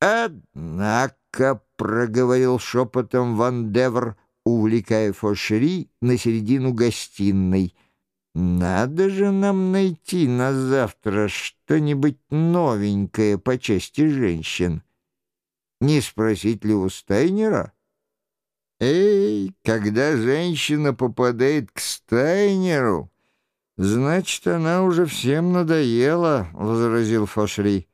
«Однако», — проговорил шепотом Ван Девр, увлекая Фошери на середину гостиной, «надо же нам найти на завтра что-нибудь новенькое по части женщин. Не спросить ли у Стайнера?» «Эй, когда женщина попадает к Стайнеру, значит, она уже всем надоела», — возразил Фошри.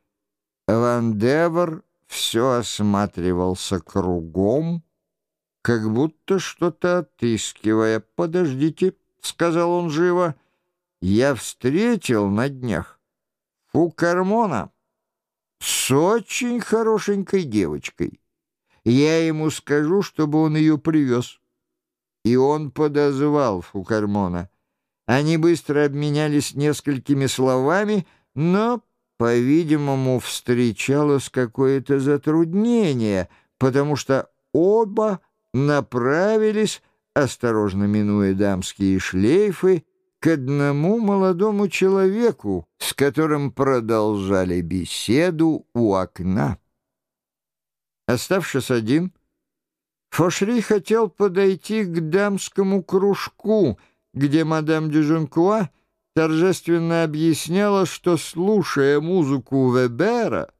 Ван Девер все осматривался кругом, как будто что-то отыскивая. «Подождите», — сказал он живо, — «я встретил на днях Фукармона с очень хорошенькой девочкой. Я ему скажу, чтобы он ее привез». И он подозвал Фукармона. Они быстро обменялись несколькими словами, но по-видимому, встречалось какое-то затруднение, потому что оба направились, осторожно минуя дамские шлейфы, к одному молодому человеку, с которым продолжали беседу у окна. Оставшись один, Фошри хотел подойти к дамскому кружку, где мадам Дюжункуа торжественно объясняла, что, слушая музыку Вебера,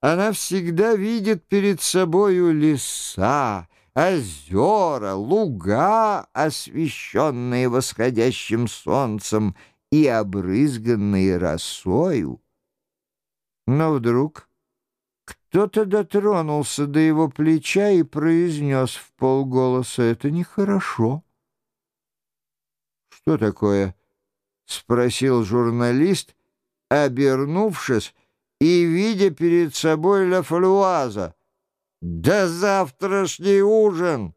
она всегда видит перед собою леса, озера, луга, освещенные восходящим солнцем и обрызганные росою. Но вдруг кто-то дотронулся до его плеча и произнес в полголоса «Это нехорошо». «Что такое?» — спросил журналист, обернувшись и видя перед собой Ля Фалюаза. «Да завтрашний ужин!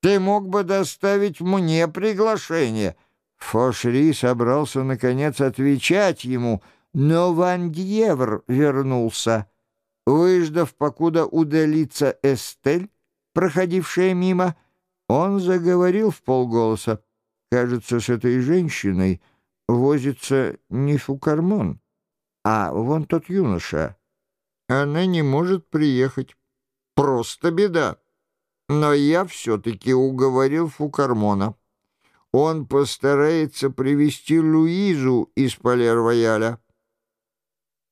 Ты мог бы доставить мне приглашение!» Фошри собрался, наконец, отвечать ему, но Ван Дьевр вернулся. Выждав, покуда удалится Эстель, проходившая мимо, он заговорил в полголоса. «Кажется, с этой женщиной...» возится не Фукармон, а вон тот юноша. Она не может приехать. Просто беда. Но я все-таки уговорил Фукармона. Он постарается привести Луизу из Палер-Рояля.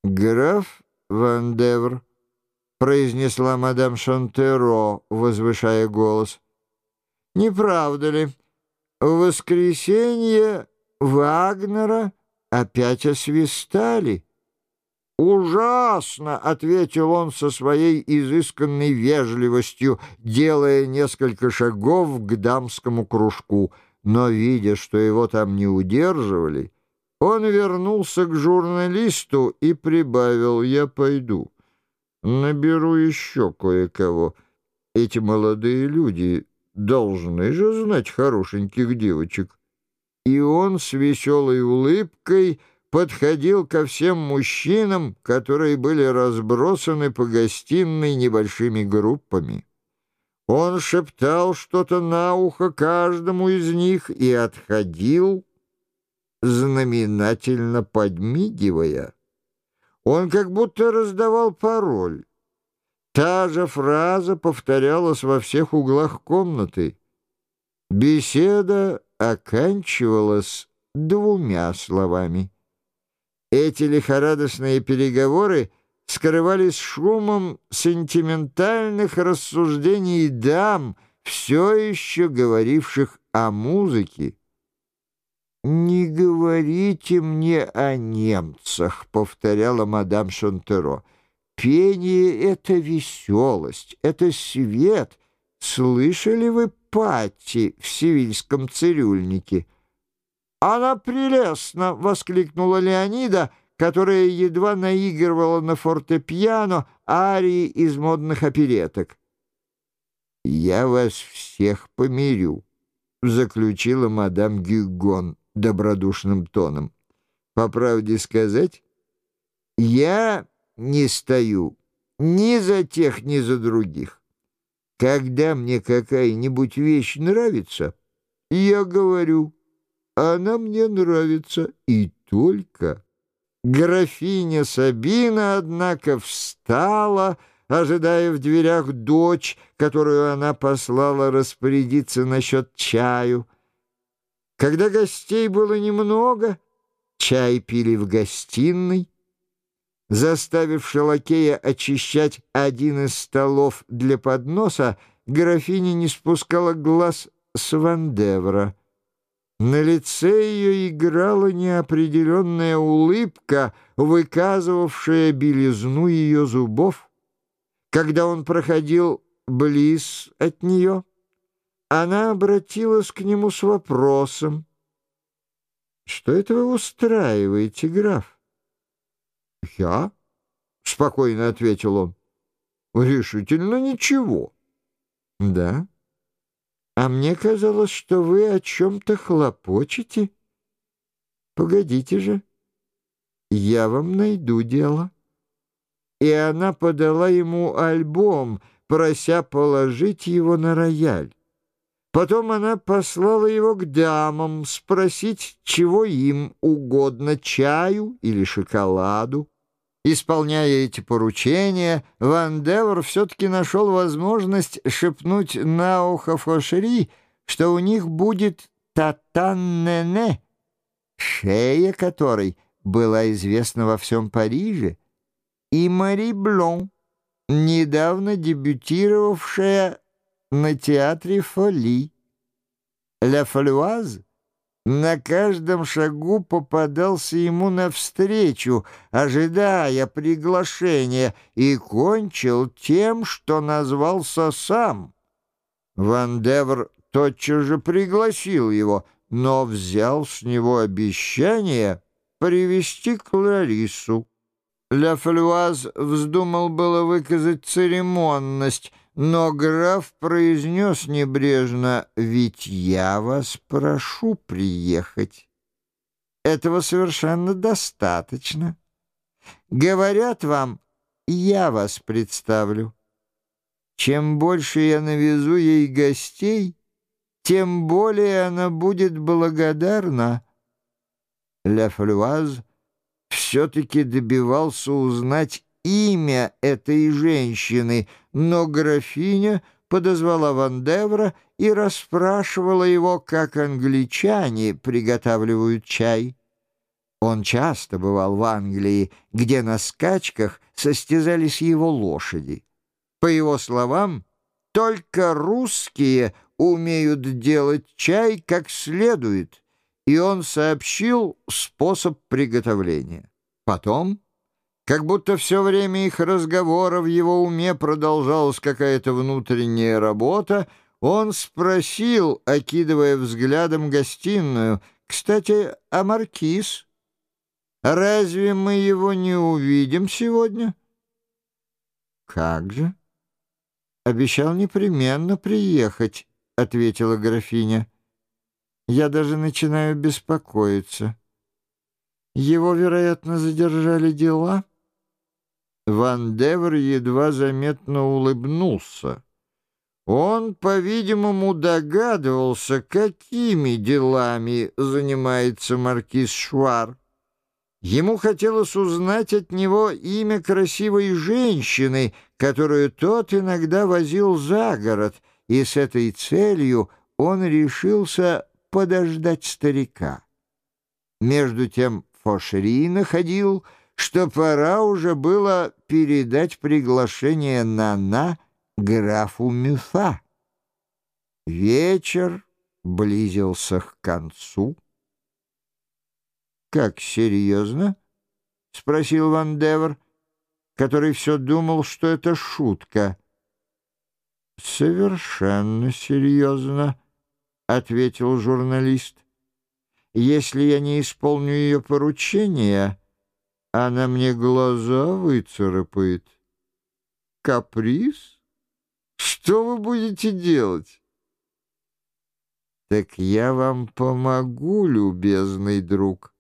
«Граф Ван Девр», — произнесла мадам Шантеро, возвышая голос. «Не правда ли? В воскресенье Вагнера опять освистали. «Ужасно!» — ответил он со своей изысканной вежливостью, делая несколько шагов к дамскому кружку. Но, видя, что его там не удерживали, он вернулся к журналисту и прибавил «Я пойду, наберу еще кое-кого. Эти молодые люди должны же знать хорошеньких девочек» и он с веселой улыбкой подходил ко всем мужчинам, которые были разбросаны по гостиной небольшими группами. Он шептал что-то на ухо каждому из них и отходил, знаменательно подмигивая. Он как будто раздавал пароль. Та же фраза повторялась во всех углах комнаты. Беседа оканчивалась двумя словами. Эти лихорадочные переговоры скрывались шумом сентиментальных рассуждений дам, все еще говоривших о музыке. «Не говорите мне о немцах», — повторяла мадам Шонтеро. «Пение — это веселость, это свет. Слышали вы Патти в сивильском цирюльнике. «Она прелестна!» — воскликнула Леонида, которая едва наигрывала на фортепиано арии из модных опереток. «Я вас всех помирю», — заключила мадам Гюгон добродушным тоном. «По правде сказать, я не стою ни за тех, ни за других. Когда мне какая-нибудь вещь нравится, я говорю, она мне нравится, и только. Графиня Сабина, однако, встала, ожидая в дверях дочь, которую она послала распорядиться насчет чаю. Когда гостей было немного, чай пили в гостиной, заставив лакея очищать один из столов для подноса, графиня не спускала глаз с Вандевра. На лице ее играла неопределенная улыбка, выказывавшая белизну ее зубов. Когда он проходил близ от нее, она обратилась к нему с вопросом. «Что это вы устраиваете, граф?» «Я?» — спокойно ответил он. «Решительно ничего». «Да?» А мне казалось, что вы о чем-то хлопочете. Погодите же, я вам найду дело. И она подала ему альбом, прося положить его на рояль. Потом она послала его к дамам спросить, чего им угодно, чаю или шоколаду. Исполняя эти поручения, Ван Девер все-таки нашел возможность шепнуть на ухо Фошери, что у них будет татан-нене, шея которой была известна во всем Париже, и Мари Блон, недавно дебютировавшая на театре Фоли. Ля Фолюаз — на каждом шагу попадался ему навстречу, ожидая приглашения, и кончил тем, что назвался сам. Ван Девр тотчас же пригласил его, но взял с него обещание привести Кларису. Ля Флюаз вздумал было выказать церемонность, но граф произнес небрежно, «Ведь я вас прошу приехать. Этого совершенно достаточно. Говорят вам, я вас представлю. Чем больше я навезу ей гостей, тем более она будет благодарна». Ля Флюаз все-таки добивался узнать имя этой женщины, но графиня подозвала Вандевра и расспрашивала его, как англичане приготавливают чай. Он часто бывал в Англии, где на скачках состязались его лошади. По его словам, только русские умеют делать чай как следует, и он сообщил способ приготовления. Потом как будто все время их разговора в его уме продолжалась какая-то внутренняя работа, он спросил, окидывая взглядом гостиную, «Кстати, а Маркиз? Разве мы его не увидим сегодня?» «Как же?» «Обещал непременно приехать», — ответила графиня. «Я даже начинаю беспокоиться. Его, вероятно, задержали дела». Ван Девер едва заметно улыбнулся. Он, по-видимому, догадывался, какими делами занимается маркиз Швар. Ему хотелось узнать от него имя красивой женщины, которую тот иногда возил за город, и с этой целью он решился подождать старика. Между тем Фошери находил, что пора уже было передать приглашение Нана графу Мюфа. Вечер близился к концу. «Как серьезно?» — спросил Ван Девер, который все думал, что это шутка. «Совершенно серьезно», — ответил журналист. «Если я не исполню ее поручения...» Она мне глаза выцарапает. Каприз? Что вы будете делать? Так я вам помогу, любезный друг.